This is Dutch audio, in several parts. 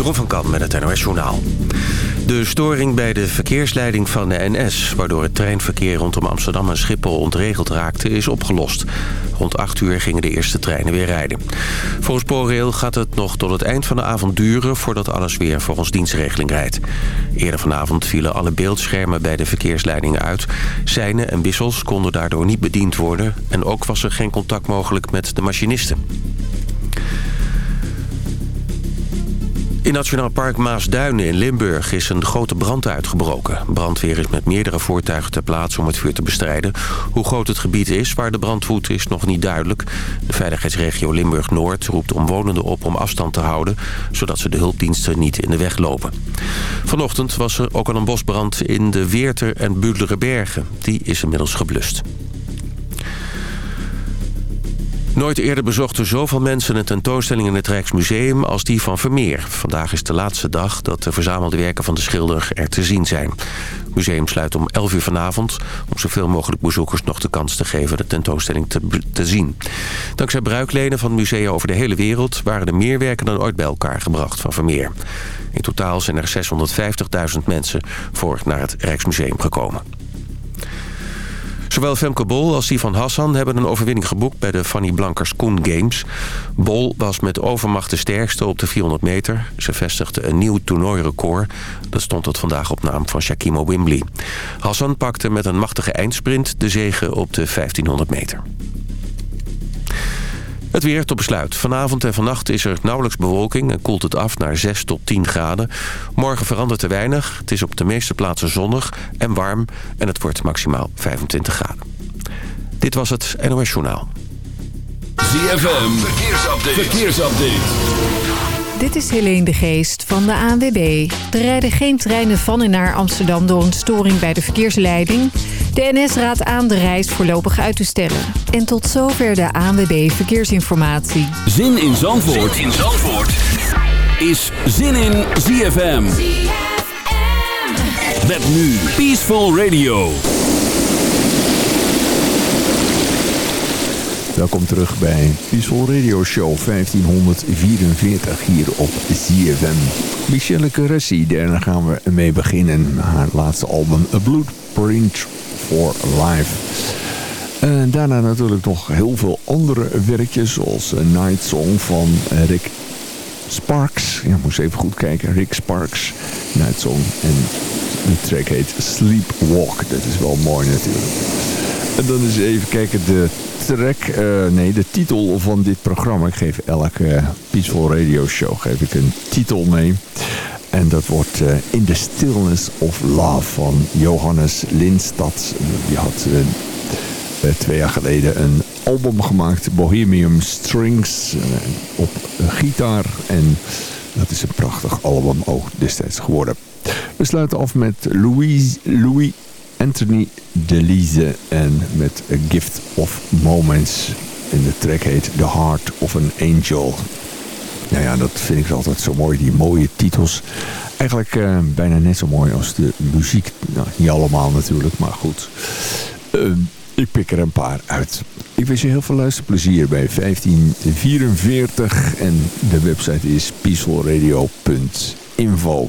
Jeroen van Kan met het NOS Journaal. De storing bij de verkeersleiding van de NS... waardoor het treinverkeer rondom Amsterdam en Schiphol ontregeld raakte... is opgelost. Rond 8 uur gingen de eerste treinen weer rijden. Volgens ProRail gaat het nog tot het eind van de avond duren... voordat alles weer volgens dienstregeling rijdt. Eerder vanavond vielen alle beeldschermen bij de verkeersleidingen uit. Seinen en wissels konden daardoor niet bediend worden... en ook was er geen contact mogelijk met de machinisten. In Nationaal Park Maasduinen in Limburg is een grote brand uitgebroken. Brandweer is met meerdere voertuigen ter plaatse om het vuur te bestrijden. Hoe groot het gebied is waar de brand woedt is nog niet duidelijk. De veiligheidsregio Limburg-Noord roept omwonenden op om afstand te houden... zodat ze de hulpdiensten niet in de weg lopen. Vanochtend was er ook al een bosbrand in de Weerter en Bergen. Die is inmiddels geblust. Nooit eerder bezochten zoveel mensen een tentoonstelling in het Rijksmuseum als die van Vermeer. Vandaag is de laatste dag dat de verzamelde werken van de schilder er te zien zijn. Het museum sluit om 11 uur vanavond om zoveel mogelijk bezoekers nog de kans te geven de tentoonstelling te, zien. Dankzij bruikleden van musea over de hele wereld waren er meer werken dan ooit bij elkaar gebracht van Vermeer. In totaal zijn er 650.000 mensen voor naar het Rijksmuseum gekomen. Zowel Femke Bol als die van Hassan hebben een overwinning geboekt bij de Fanny Blankers Koen Games. Bol was met overmacht de sterkste op de 400 meter. Ze vestigde een nieuw toernooirecord. Dat stond tot vandaag op naam van Shakimo Wimbley. Hassan pakte met een machtige eindsprint de zege op de 1500 meter. Het weer tot besluit. Vanavond en vannacht is er nauwelijks bewolking en koelt het af naar 6 tot 10 graden. Morgen verandert er weinig. Het is op de meeste plaatsen zonnig en warm en het wordt maximaal 25 graden. Dit was het NOS Journaal. ZFM, verkeersupdate. verkeersupdate. Dit is Helene de Geest van de ANWB. Er rijden geen treinen van en naar Amsterdam door een storing bij de verkeersleiding... De NS raadt aan de reis voorlopig uit te stellen. En tot zover de ANWB Verkeersinformatie. Zin in Zandvoort, zin in Zandvoort. is Zin in ZFM. ZFM. Met nu Peaceful Radio. Welkom terug bij Peaceful Radio Show 1544 hier op ZFM. Michelle Caressi, daar gaan we mee beginnen. Haar laatste album A Blueprint for Life. En daarna natuurlijk nog heel veel andere werkjes, zoals Night Song van Rick Sparks. Ja, moest even goed kijken. Rick Sparks, Night Song. En de track heet Sleepwalk. Dat is wel mooi natuurlijk. En dan eens even kijken, de track, uh, nee, de titel van dit programma. Ik geef elke Peaceful Radio Show geef ik een titel mee. En dat wordt uh, In the Stillness of Love van Johannes Lindstad. Die had uh, twee jaar geleden een album gemaakt, Bohemian Strings, op gitaar. En dat is een prachtig album ook destijds geworden. We sluiten af met Louis, Louis Anthony Delise en met A Gift of Moments. En de track heet The Heart of an Angel. Nou ja, dat vind ik altijd zo mooi, die mooie titels. Eigenlijk uh, bijna net zo mooi als de muziek. Nou, niet allemaal natuurlijk, maar goed. Uh, ik pik er een paar uit. Ik wens je heel veel luisterplezier bij 1544. En de website is peacefulradio.info.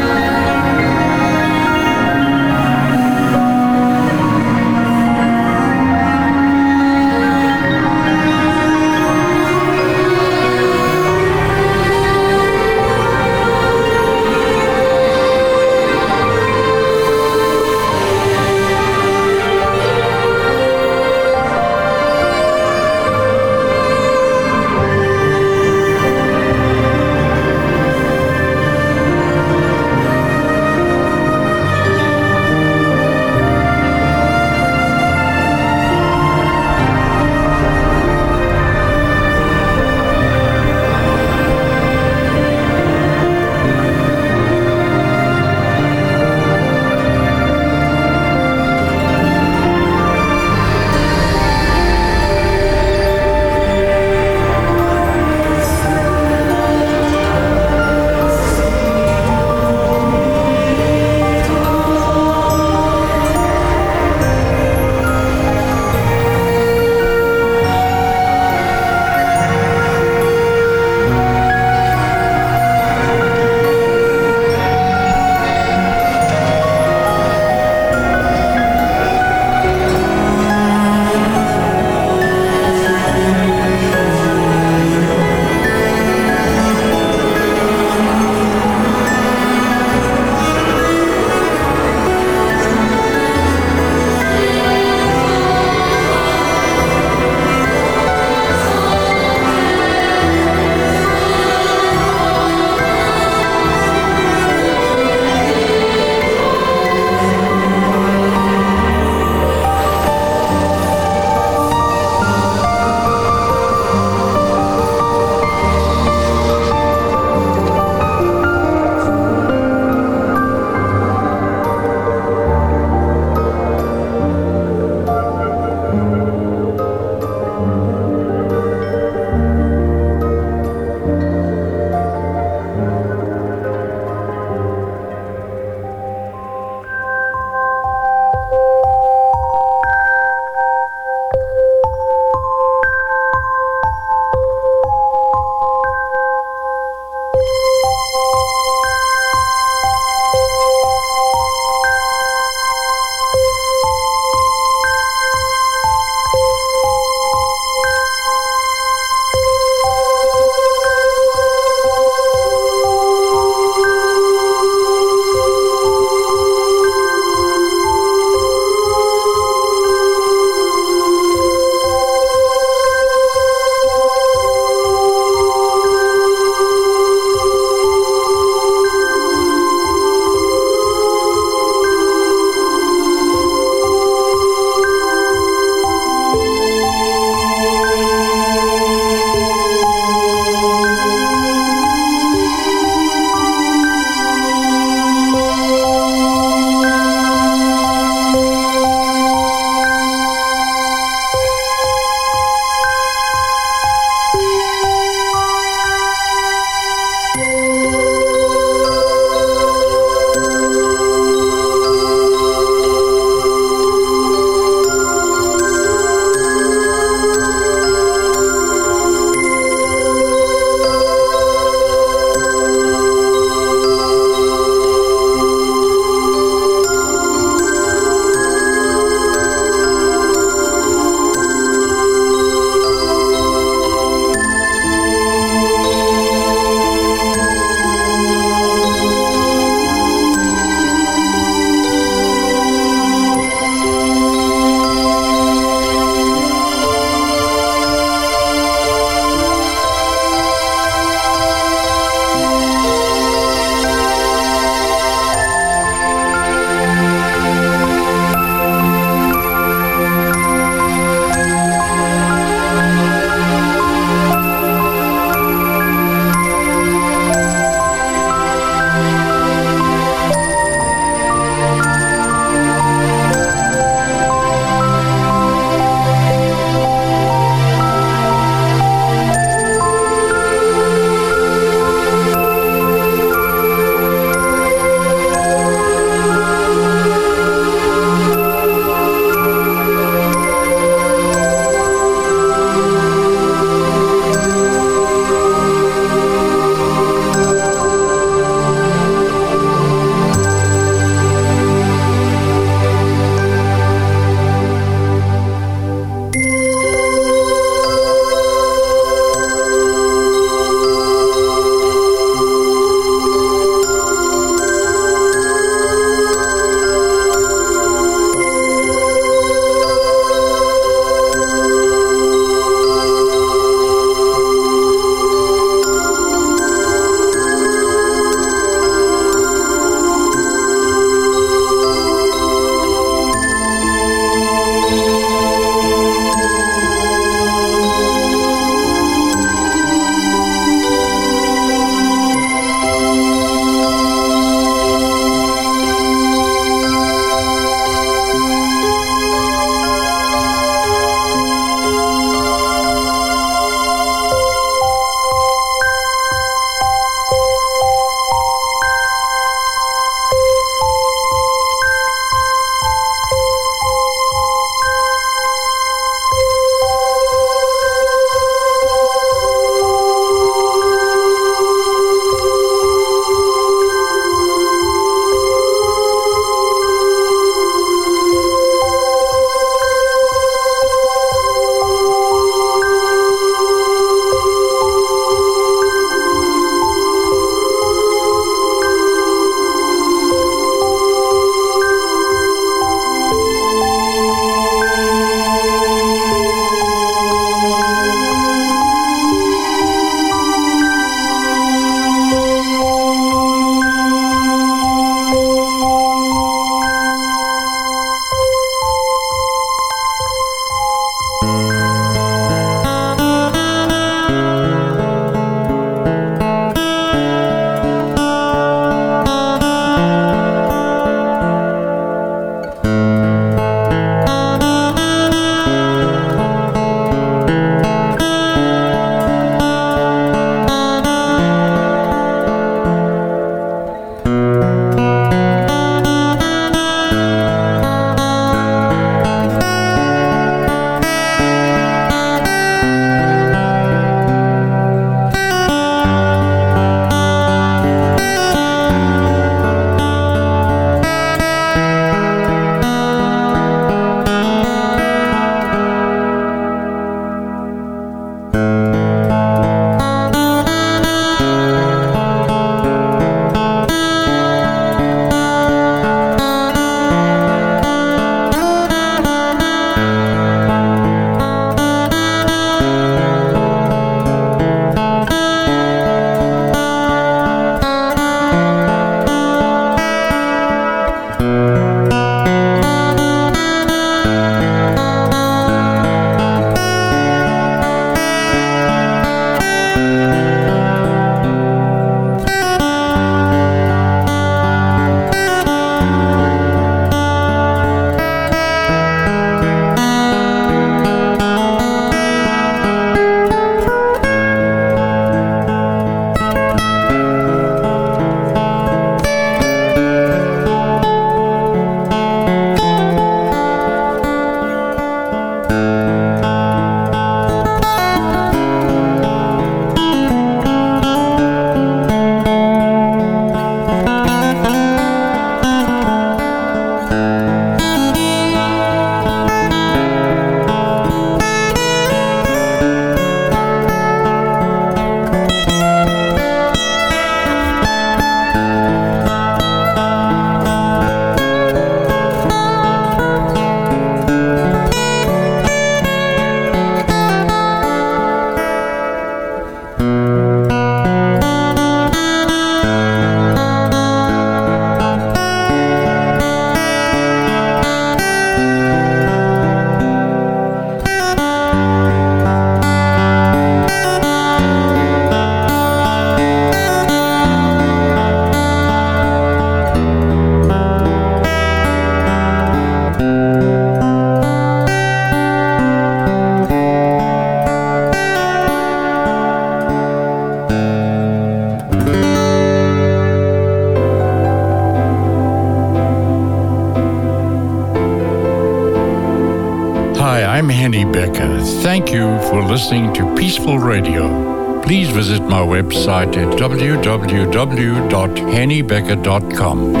Peaceful Radio. Please visit my website at www.hennybecker.com.